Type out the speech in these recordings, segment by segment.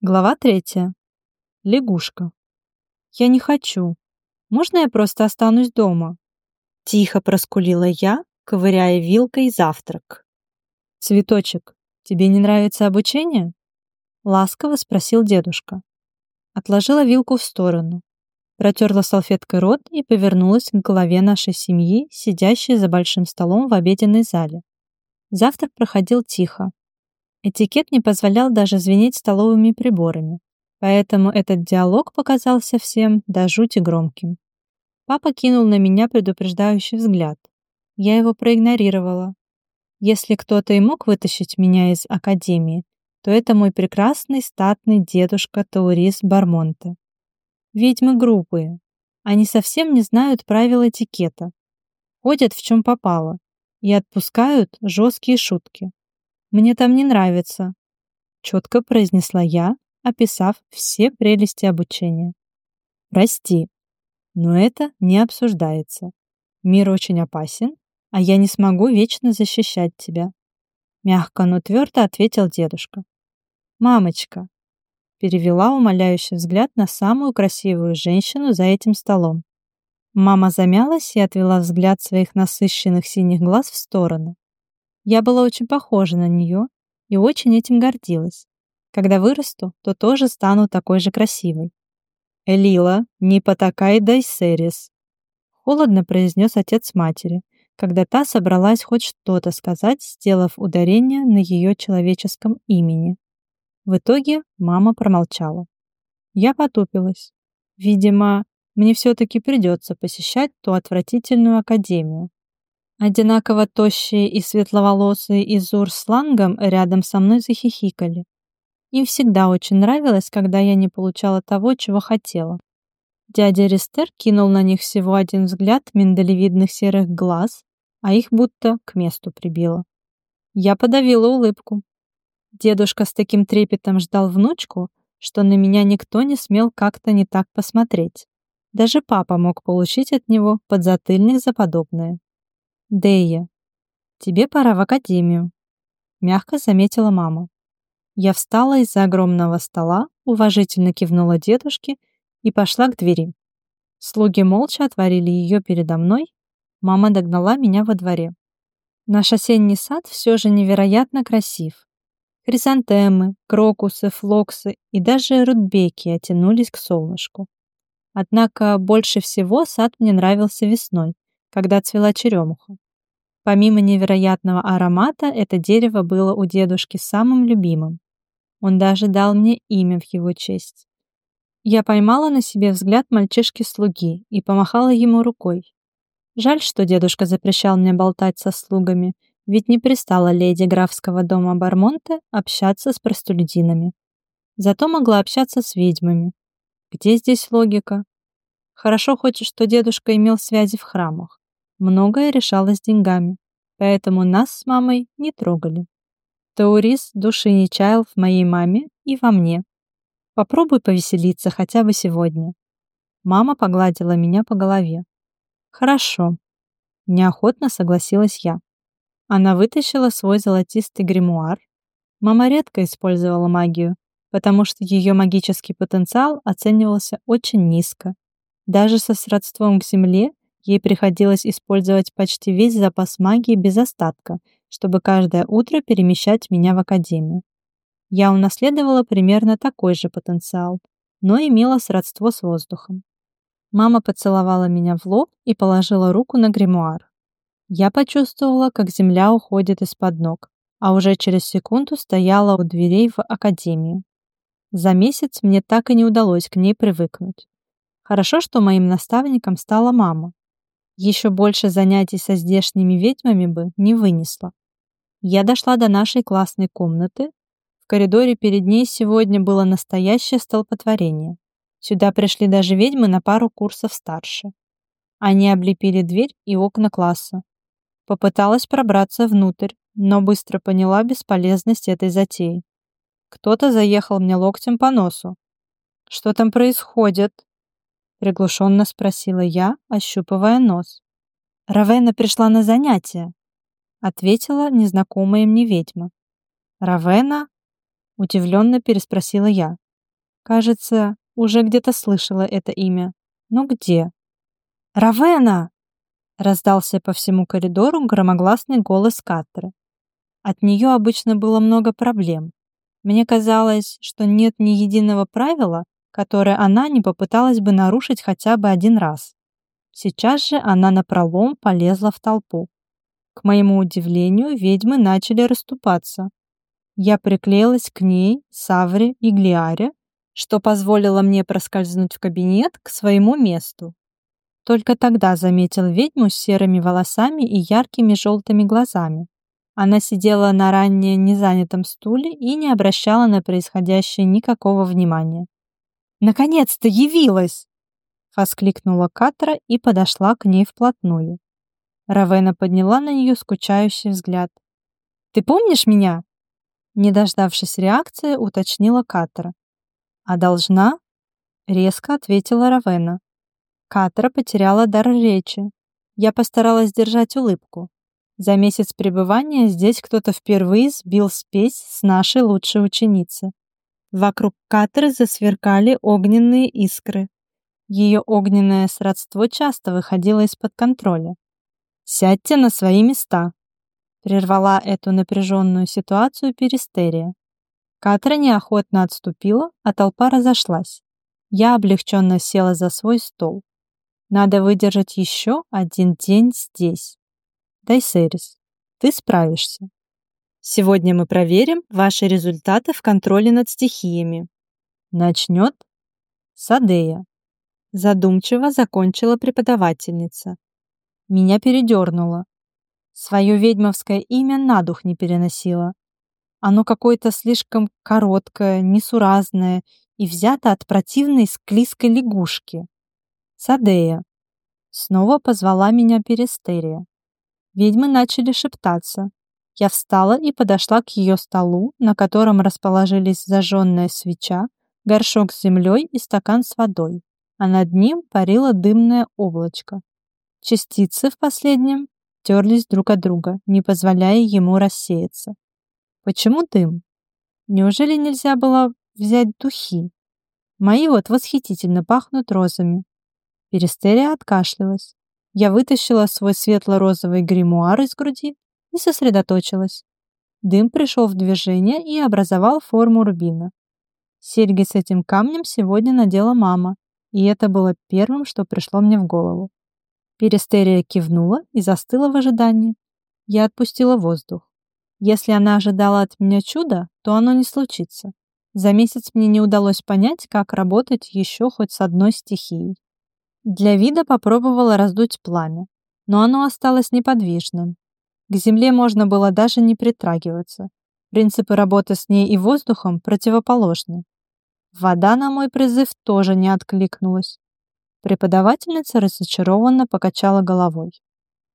Глава третья. Лягушка. Я не хочу. Можно я просто останусь дома? Тихо проскулила я, ковыряя вилкой завтрак. Цветочек, тебе не нравится обучение? Ласково спросил дедушка. Отложила вилку в сторону, протерла салфеткой рот и повернулась к голове нашей семьи, сидящей за большим столом в обеденной зале. Завтрак проходил тихо. Этикет не позволял даже звенеть столовыми приборами, поэтому этот диалог показался всем до жути громким. Папа кинул на меня предупреждающий взгляд. Я его проигнорировала. Если кто-то и мог вытащить меня из академии, то это мой прекрасный статный дедушка Таурис Бармонте. Ведьмы грубые. Они совсем не знают правил этикета. Ходят в чем попало и отпускают жесткие шутки. Мне там не нравится, четко произнесла я, описав все прелести обучения. Прости, но это не обсуждается. Мир очень опасен, а я не смогу вечно защищать тебя. Мягко, но твердо ответил дедушка. Мамочка, перевела умоляющий взгляд на самую красивую женщину за этим столом. Мама замялась и отвела взгляд своих насыщенных синих глаз в сторону. Я была очень похожа на нее и очень этим гордилась. Когда вырасту, то тоже стану такой же красивой. «Элила, не потакай Дайсерис», — холодно произнес отец матери, когда та собралась хоть что-то сказать, сделав ударение на ее человеческом имени. В итоге мама промолчала. Я потупилась. Видимо, мне все-таки придется посещать ту отвратительную академию. Одинаково тощие и светловолосые из Ур с Лангом рядом со мной захихикали. Им всегда очень нравилось, когда я не получала того, чего хотела. Дядя Ристер кинул на них всего один взгляд миндалевидных серых глаз, а их будто к месту прибило. Я подавила улыбку. Дедушка с таким трепетом ждал внучку, что на меня никто не смел как-то не так посмотреть. Даже папа мог получить от него подзатыльник за подобное. «Дея, тебе пора в академию», — мягко заметила мама. Я встала из-за огромного стола, уважительно кивнула дедушке и пошла к двери. Слуги молча отворили ее передо мной, мама догнала меня во дворе. Наш осенний сад все же невероятно красив. Хризантемы, крокусы, флоксы и даже рудбеки оттянулись к солнышку. Однако больше всего сад мне нравился весной, когда цвела черемуха. Помимо невероятного аромата, это дерево было у дедушки самым любимым. Он даже дал мне имя в его честь. Я поймала на себе взгляд мальчишки-слуги и помахала ему рукой. Жаль, что дедушка запрещал мне болтать со слугами, ведь не пристала леди графского дома Бармонте общаться с простолюдинами. Зато могла общаться с ведьмами. Где здесь логика? Хорошо хоть, что дедушка имел связи в храмах. Многое решалось деньгами, поэтому нас с мамой не трогали. Таурис души не чаял в моей маме и во мне. Попробуй повеселиться хотя бы сегодня. Мама погладила меня по голове. Хорошо. Неохотно согласилась я. Она вытащила свой золотистый гримуар. Мама редко использовала магию, потому что ее магический потенциал оценивался очень низко. Даже со сродством к Земле ей приходилось использовать почти весь запас магии без остатка, чтобы каждое утро перемещать меня в академию. Я унаследовала примерно такой же потенциал, но имела сродство с воздухом. Мама поцеловала меня в лоб и положила руку на гримуар. Я почувствовала, как земля уходит из-под ног, а уже через секунду стояла у дверей в академию. За месяц мне так и не удалось к ней привыкнуть. Хорошо, что моим наставником стала мама. Еще больше занятий со здешними ведьмами бы не вынесла. Я дошла до нашей классной комнаты. В коридоре перед ней сегодня было настоящее столпотворение. Сюда пришли даже ведьмы на пару курсов старше. Они облепили дверь и окна класса, Попыталась пробраться внутрь, но быстро поняла бесполезность этой затеи. Кто-то заехал мне локтем по носу. «Что там происходит?» Приглушенно спросила я, ощупывая нос. «Равена пришла на занятия», — ответила незнакомая мне ведьма. «Равена?» — удивленно переспросила я. Кажется, уже где-то слышала это имя. Но где? «Равена!» — раздался по всему коридору громогласный голос Катры. От нее обычно было много проблем. Мне казалось, что нет ни единого правила, которое она не попыталась бы нарушить хотя бы один раз. Сейчас же она напролом полезла в толпу. К моему удивлению, ведьмы начали расступаться. Я приклеилась к ней, Савре и Глиаре, что позволило мне проскользнуть в кабинет к своему месту. Только тогда заметил ведьму с серыми волосами и яркими желтыми глазами. Она сидела на ранее незанятом стуле и не обращала на происходящее никакого внимания. «Наконец-то явилась!» — воскликнула Катра и подошла к ней вплотную. Равена подняла на нее скучающий взгляд. «Ты помнишь меня?» Не дождавшись реакции, уточнила Катра. «А должна?» — резко ответила Равена. Катра потеряла дар речи. Я постаралась держать улыбку. За месяц пребывания здесь кто-то впервые сбил спесь с нашей лучшей ученицы. Вокруг Катры засверкали огненные искры. Ее огненное сродство часто выходило из-под контроля. «Сядьте на свои места», — прервала эту напряженную ситуацию Перистерия. Катра неохотно отступила, а толпа разошлась. Я облегченно села за свой стол. Надо выдержать еще один день здесь. Дайсерис, ты справишься. Сегодня мы проверим ваши результаты в контроле над стихиями. Начнет Садея. Задумчиво закончила преподавательница. Меня передернуло. Свое ведьмовское имя на дух не переносила. Оно какое-то слишком короткое, несуразное и взято от противной склизкой лягушки. Садея. Снова позвала меня Перестерия. Ведьмы начали шептаться. Я встала и подошла к ее столу, на котором расположились зажженная свеча, горшок с землей и стакан с водой, а над ним парило дымное облачко. Частицы в последнем терлись друг от друга, не позволяя ему рассеяться. Почему дым? Неужели нельзя было взять духи? Мои вот восхитительно пахнут розами. Перестерия откашлялась. Я вытащила свой светло-розовый гримуар из груди и сосредоточилась. Дым пришел в движение и образовал форму рубина. Серьги с этим камнем сегодня надела мама, и это было первым, что пришло мне в голову. Перестерия кивнула и застыла в ожидании. Я отпустила воздух. Если она ожидала от меня чуда, то оно не случится. За месяц мне не удалось понять, как работать еще хоть с одной стихией. Для вида попробовала раздуть пламя, но оно осталось неподвижным. К земле можно было даже не притрагиваться. Принципы работы с ней и воздухом противоположны. Вода на мой призыв тоже не откликнулась. Преподавательница разочарованно покачала головой.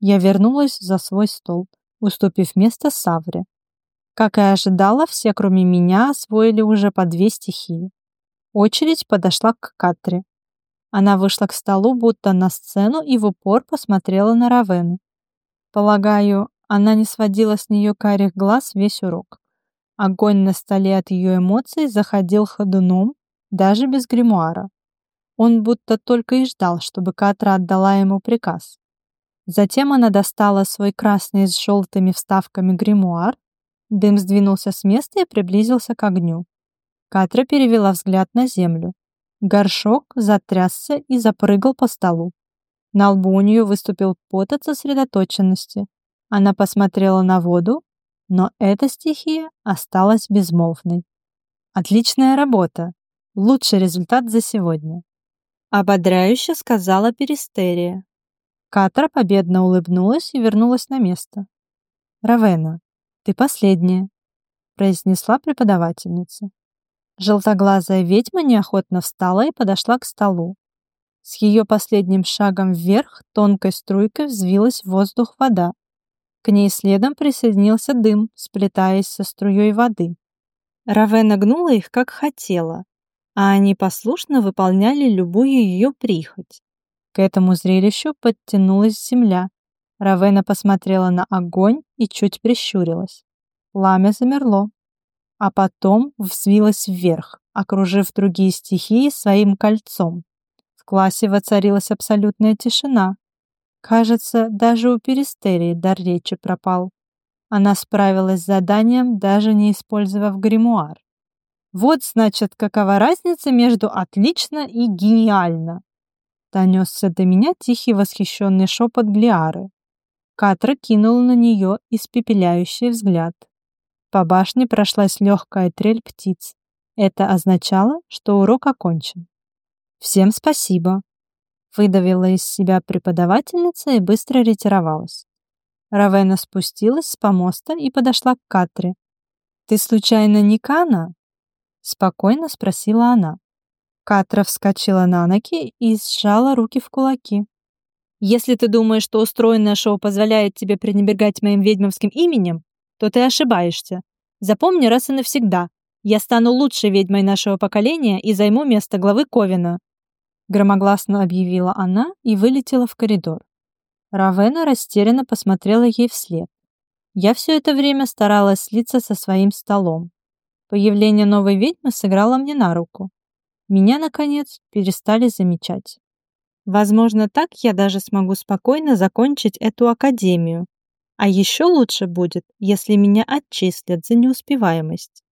Я вернулась за свой стол, уступив место Савре. Как и ожидала, все, кроме меня, освоили уже по две стихии. Очередь подошла к Катре. Она вышла к столу, будто на сцену, и в упор посмотрела на Равену. Полагаю, она не сводила с нее карих глаз весь урок. Огонь на столе от ее эмоций заходил ходуном, даже без гримуара. Он будто только и ждал, чтобы Катра отдала ему приказ. Затем она достала свой красный с желтыми вставками гримуар, дым сдвинулся с места и приблизился к огню. Катра перевела взгляд на землю. Горшок затрясся и запрыгал по столу. На лбу у нее выступил пот от сосредоточенности. Она посмотрела на воду, но эта стихия осталась безмолвной. Отличная работа. Лучший результат за сегодня. Ободряюще сказала Перистерия. Катра победно улыбнулась и вернулась на место. «Равена, ты последняя», — произнесла преподавательница. Желтоглазая ведьма неохотно встала и подошла к столу. С ее последним шагом вверх тонкой струйкой взвилась в воздух вода. К ней следом присоединился дым, сплетаясь со струей воды. Равена гнула их, как хотела, а они послушно выполняли любую ее прихоть. К этому зрелищу подтянулась земля. Равена посмотрела на огонь и чуть прищурилась. Пламя замерло а потом взвилась вверх, окружив другие стихии своим кольцом. В классе воцарилась абсолютная тишина. Кажется, даже у Перистерии дар речи пропал. Она справилась с заданием, даже не использовав гримуар. Вот, значит, какова разница между «отлично» и «гениально». Донесся до меня тихий восхищенный шепот Глиары. Катра кинула на нее испепеляющий взгляд. По башне прошлась легкая трель птиц. Это означало, что урок окончен. «Всем спасибо», — выдавила из себя преподавательница и быстро ретировалась. Равена спустилась с помоста и подошла к Катре. «Ты случайно не Кана?» — спокойно спросила она. Катра вскочила на ноги и сжала руки в кулаки. «Если ты думаешь, что устроенное шоу позволяет тебе пренебрегать моим ведьмовским именем, то ты ошибаешься. Запомни раз и навсегда. Я стану лучшей ведьмой нашего поколения и займу место главы Ковина», громогласно объявила она и вылетела в коридор. Равена растерянно посмотрела ей вслед. Я все это время старалась слиться со своим столом. Появление новой ведьмы сыграло мне на руку. Меня, наконец, перестали замечать. Возможно, так я даже смогу спокойно закончить эту академию. А еще лучше будет, если меня отчислят за неуспеваемость.